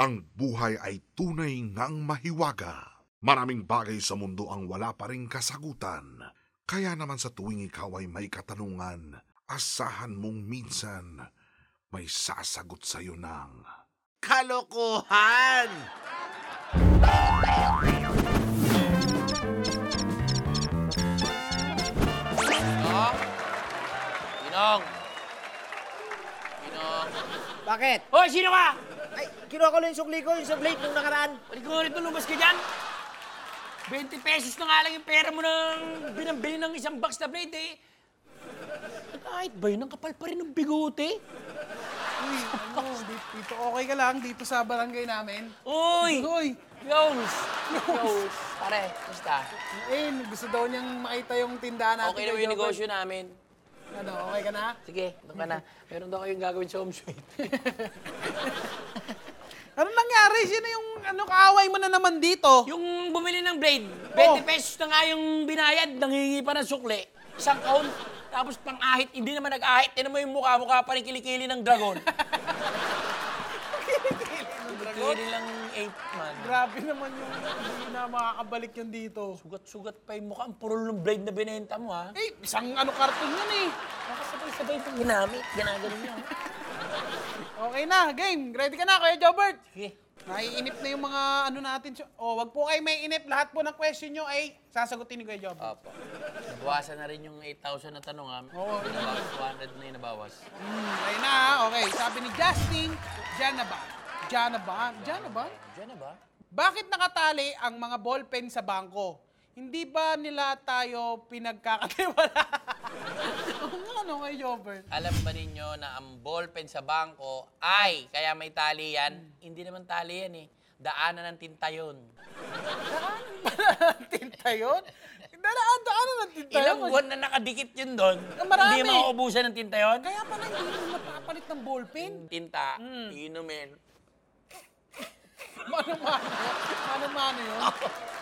Ang buhay ay tunay ngang mahiwaga. Maraming bagay sa mundo ang wala pa rin kasagutan. Kaya naman sa tuwing ikaw ay may katanungan, asahan mong minsan may sasagot sa'yo ng... Kalokohan! Pinong? Pinong? Pinong? Bakit? Hoy, sino ka? Kinuha ko lang yung sukli ko, yung sublate nung nakaraan. Balik ko ulit lumabas ka dyan. 20 pesos na nga lang yung pera mo nang binambili ng isang box na blade eh. Kahit ba yun, ang kapal pa rin ng bigote? Uy, ano, dito, dito okay ka lang dito sa barangay namin. Uy! Uy, Yos! Yos! Pare, basta. eh, gusto daw niyang makita yung tindahan natin. Okay na yung negosyo namin. Ano, okay ka na? Sige, doon ka na. Meron daw kayong gagawin sa home sweet. Ano nangyari? Sino yung ano, kaaway mo na naman dito? yung bumili ng blade, 20 Oh. pesos na nga yung binayad, nangingi pa ng sukli. Isang kahon, tapos pang ahit, hindi naman nag-ahit. Tinan mo yung mukha, mukha pa rin kilikili ng dragon. kilikili lang 8 man. Grabe naman yung hindi na makakabalik yun dito. Sugat-sugat pa yung mukha. Ang purol ng blade na binenta mo, ha? Eh, isang ano karton yun eh. Nakasabay-sabay itong ginamit. Ginaganon niya. Okay na, game. Ready ka na, Kuya Jobert? Sige. Naiinip na yung mga ano natin. O, wag po kayo may inip. Lahat po ng question nyo ay sasagutin ni Kuya Jobert. Opo. Nabawasan na rin yung 8,000 na tanong, ha? Oo. Nabawas, 200 na yung nabawas. Hmm, ayun na, ha? okay. Sabi ni Justin, Diyan na ba? Diyan na ba? Diyan na ba? Diyan na ba? Bakit nakatali ang mga ballpen sa bangko? Hindi ba nila tayo pinagkakatiwala? Oo nga, no, kay Jobert. Alam ba ninyo na ang ballpen sa bangko ay, kaya may tali yan, hindi naman tali yan eh. Daanan ng tinta yun. tinta yun? Daraan, daanan ng tinta Ilang yun. buwan na nakadikit yun doon. Ah, marami. Hindi makaubusan ng tinta yun. Kaya pala hindi mo napapalit ng ballpen. Tinta, Hmm. inumin. Mano-mano. Mano-mano yun.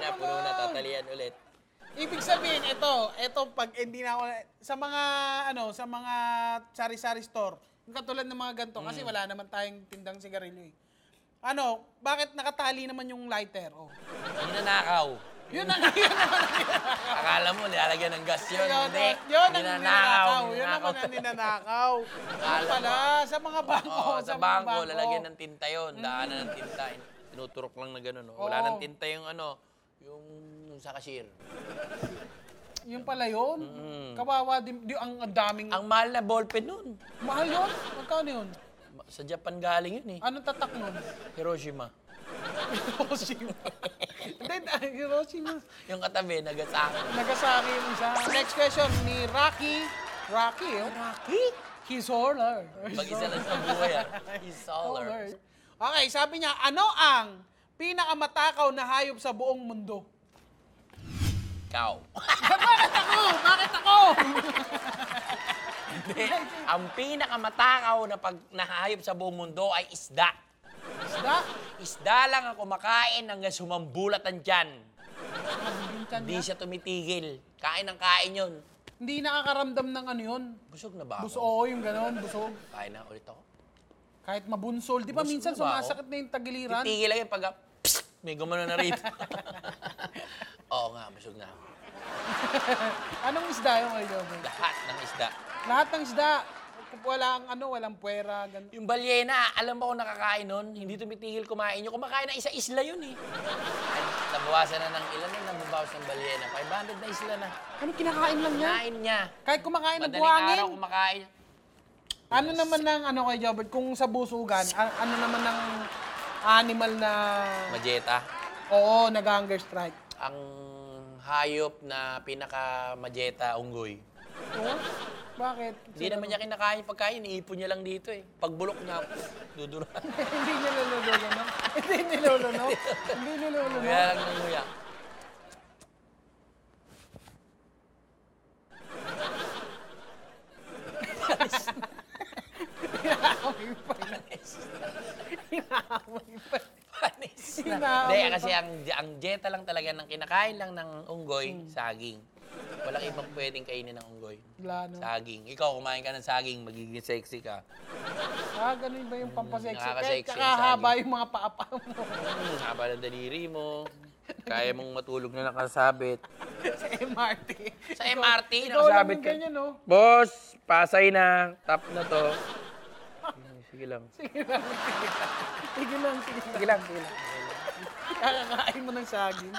Na, puno na, tatalian ulit. Ibig sabihin, ito, ito pag hindi na ako, sa mga, ano, sa mga sari-sari store, katulad ng mga ganito, kasi wala naman tayong tindang sigarilyo eh. Ano, bakit nakatali naman yung lighter? Oh. Hindi na nakaw. Yun ang yun naman ang Akala mo, nilalagyan ng gas yun. yun, Hindi. yun ang Ninanakaw. Yun naman ang ninanakaw. Yun Akala mo. pala, sa mga bangko. Oo, sa mga bangko, lalagyan ng tinta yun. Daanan ng tinta. Tinuturok lang na gano'n. Oh. Wala Oo. ng tinta yung ano, yung, yung sa cashier. Yun pala yun. Mm. Kawawa, din, di, ang, ang daming, Ang mahal na ballpen nun. mahal yun. Magkano yun? Sa Japan galing yun eh. Anong tatak nun? Hiroshima. Hiroshima. Hindi, ah, Hiroshima. Yung katabi, Nagasaki. Nagasaki yung isa. Next question ni Rocky. Rocky, oh. Rocky? He's solar. Mag-isa lang sa buhay ah. He's solar. Okay, sabi niya, ano ang pinakamatakaw na hayop sa buong mundo? Ikaw. Bakit ako? Bakit ako? Hindi. Ang pinakamatakaw na pag nahayop sa buong mundo ay isda. Isda? Isda lang ang kumakain hanggang sumambulat ang tiyan. Hindi siya tumitigil. Kain ng kain yun. Hindi nakakaramdam ng ano yun. Busog na ba ako? Busog, oo, yung gano'n, busog. Kain na ulit ako. Kahit mabunsol. Di ba Busog minsan na ba ako? sumasakit na yung tagiliran? Titigil lang yun pag may gumano na rito. Oo nga, busog na ako. Anong isda yung? Jobber? Lahat ng isda. Lahat ng isda. Walang ano, walang puwera, ganun. Yung balyena, alam mo kung nakakain nun, hindi tumitigil kumain yun. Kumakain na isa isla yun eh. Ay, nabawasan na ng ilan na nababawas ng balyena. 500 na isla na. Ano kinakain lang niya? Kain niya. Kahit kumakain ng Madaling buhangin. araw kumakain. Ano naman ng ano kay Jobert, kung sa busugan, a- ano naman ng animal na Majeta. oo, nag-hunger strike? Ang hayop na pinaka-majeta, unggoy. Oo? Bakit? Hindi naman niya kinakain pagkain, iipon niya lang dito eh. Pagbulok niya, dudura. Hindi niya nilululo, no? Hindi nilululo. Hindi nilululo. Kaya lang nanguya. Pa. Panis na. Hindi, kasi ang, ang jeta lang talaga ng kinakain lang ng unggoy, saging. Walang ibang pwedeng kainin ng unggoy. Wala, no? Saging. Ikaw, kumain ka ng saging, magiging sexy ka. Ah, ganun ba yung pampasexy? Kaya nakaka-sexy tsaka yung haba yung mga paa mo. Hmm, haba ng daliri mo. Kaya mong matulog na nakasabit. sa MRT. Sa MRT, Ikaw lang nakasabit yung ka. ganyan, no? Boss, pasay na. Tap na to. Sige lang. Sige lang, sige lang. Sige lang, sige lang. Sige. Kakakain mo ng saging.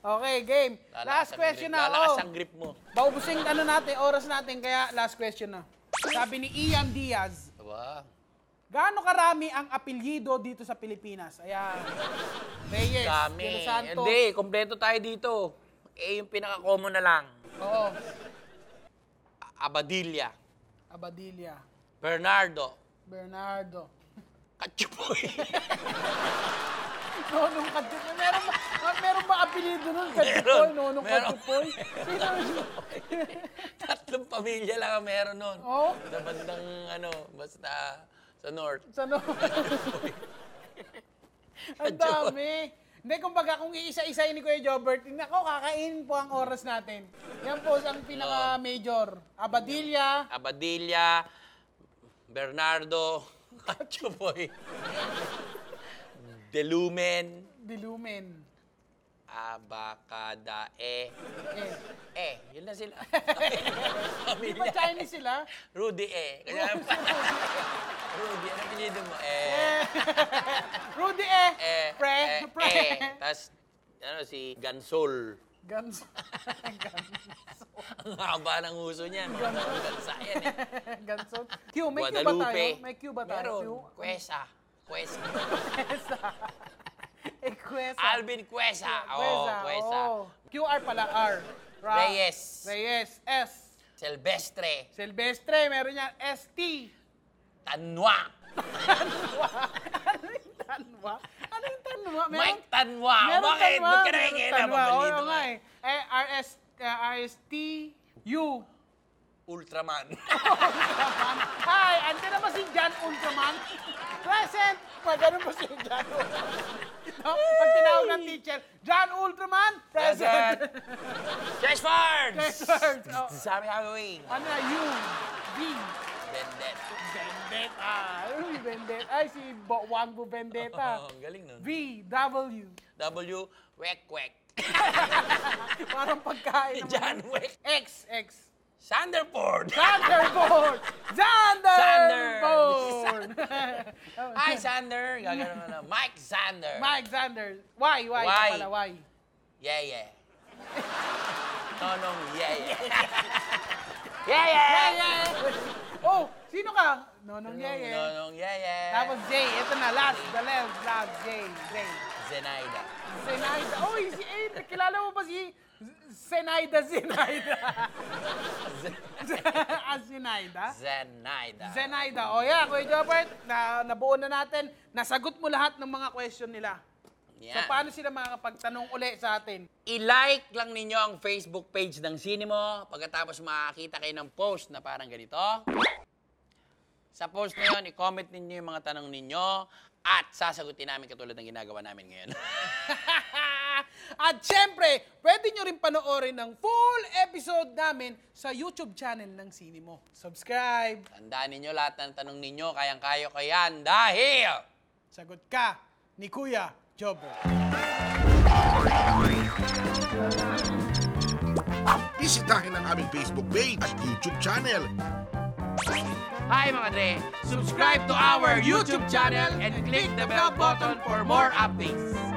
Okay, game. Last question na. Lalakas Oh. ang grip mo. Baubusing ano natin, oras natin, kaya last question na. Sabi ni Ian Diaz, Diba? gaano karami ang apelyido dito sa Pilipinas? Ayan. Reyes, Los Santos. Hindi, kompleto tayo dito. Eh, yung pinaka-common na lang. Oo. Abadilla. Abadilla. Bernardo. Bernardo. Kachupoy. Nonong Katupoy. Meron ba, ah, meron ba apelyido nun? Katupoy, Meron. Nonong Meron. Sino yun? Tatlong pamilya lang ang meron nun. Oo. Sa bandang, ano, basta sa north. Sa no? Ang dami. Hindi, kumbaga, kung iisa-isa ni Kuya Jobert, nako, kakainin po ang oras natin. Yan po ang pinaka-major. Abadilla, Abadilla, Bernardo, Kachupoy, Delumen, Dilumen. Abacadae, Eh. eh, yun na sila. Di ba Chinese sila? Rudy eh. Kaya, Rudy, ano pinili mo? Eh, Rudy eh. eh, Pre. eh, Pre. eh. Tapos, ano, si Gansol. Guns. Ang haba ng uso niyan. Gansa yan eh. Ganson. Q, may Q ba Guadalupe. tayo? May Q ba tayo? Meron. Q? Quesa. Quesa. Eh, Quesa. Alvin Quesa. Oo, Quesa. oh. QR pala, R. Ra- Reyes. Reyes. S. Silvestre. Silvestre, meron yan. ST. Tanwa. yung tanwa? Ano yung tanwa? Mike Tanwa. meron Bakit? tanwa, Ba't ka meron nakikialam? tanwa. Oo nga eh. Eh, RS, uh, RST, U. Ultraman. Hi, andun na ba si John Ultraman? Present! Pag ganun ba si John Ultraman? No? Pag tinawag ng teacher, John Ultraman, present! Chessford! Chessford, oh. Sabi gagawin. ano na, U, V, Bendet. Vendetta. Uy, Vendetta. Ay, si Bo Wangbo Vendetta. Oh, ang galing nun. V, W. W, wek wek. Parang pagkain. naman. John Wick. X, X. Sanderford. Thunderbolt! Thunderbolt! Hi, Sander. Gagano na. Mike Sander. Mike Xander. Why? Why? Why? Pala, why? Yeah, yeah. Tonong, yeah, yeah. yeah, yeah. Yeah, yeah. Oh, sino ka? Nonong yeah, yeah. Tonong, yeah, yeah. Tapos J. Ito na, last. The last, last. J. J. Zenaida. Zenaida. Oy, si eh, kilala mo ba si Zenaida Zenaida? ah, Zenaida? Zenaida. Zenaida. O yeah, Kuya Jobert, na, nabuo na natin. Nasagot mo lahat ng mga question nila. So, Yan. paano sila makakapagtanong uli sa atin? I-like lang ninyo ang Facebook page ng Sinimo pagkatapos makakita kayo ng post na parang ganito. Sa post na yun, i-comment ninyo yung mga tanong ninyo at sasagutin namin katulad ng ginagawa namin ngayon. At syempre, pwede nyo rin panoorin ng full episode namin sa YouTube channel ng Sinimo. Subscribe! Tandaan ninyo lahat ng tanong ninyo, kayang-kayo ko yan dahil... Sagot ka ni Kuya Jobert. Bisitahin ang aming Facebook page at YouTube channel. Hi mga Dre! Subscribe to our YouTube channel and click the bell button for more updates.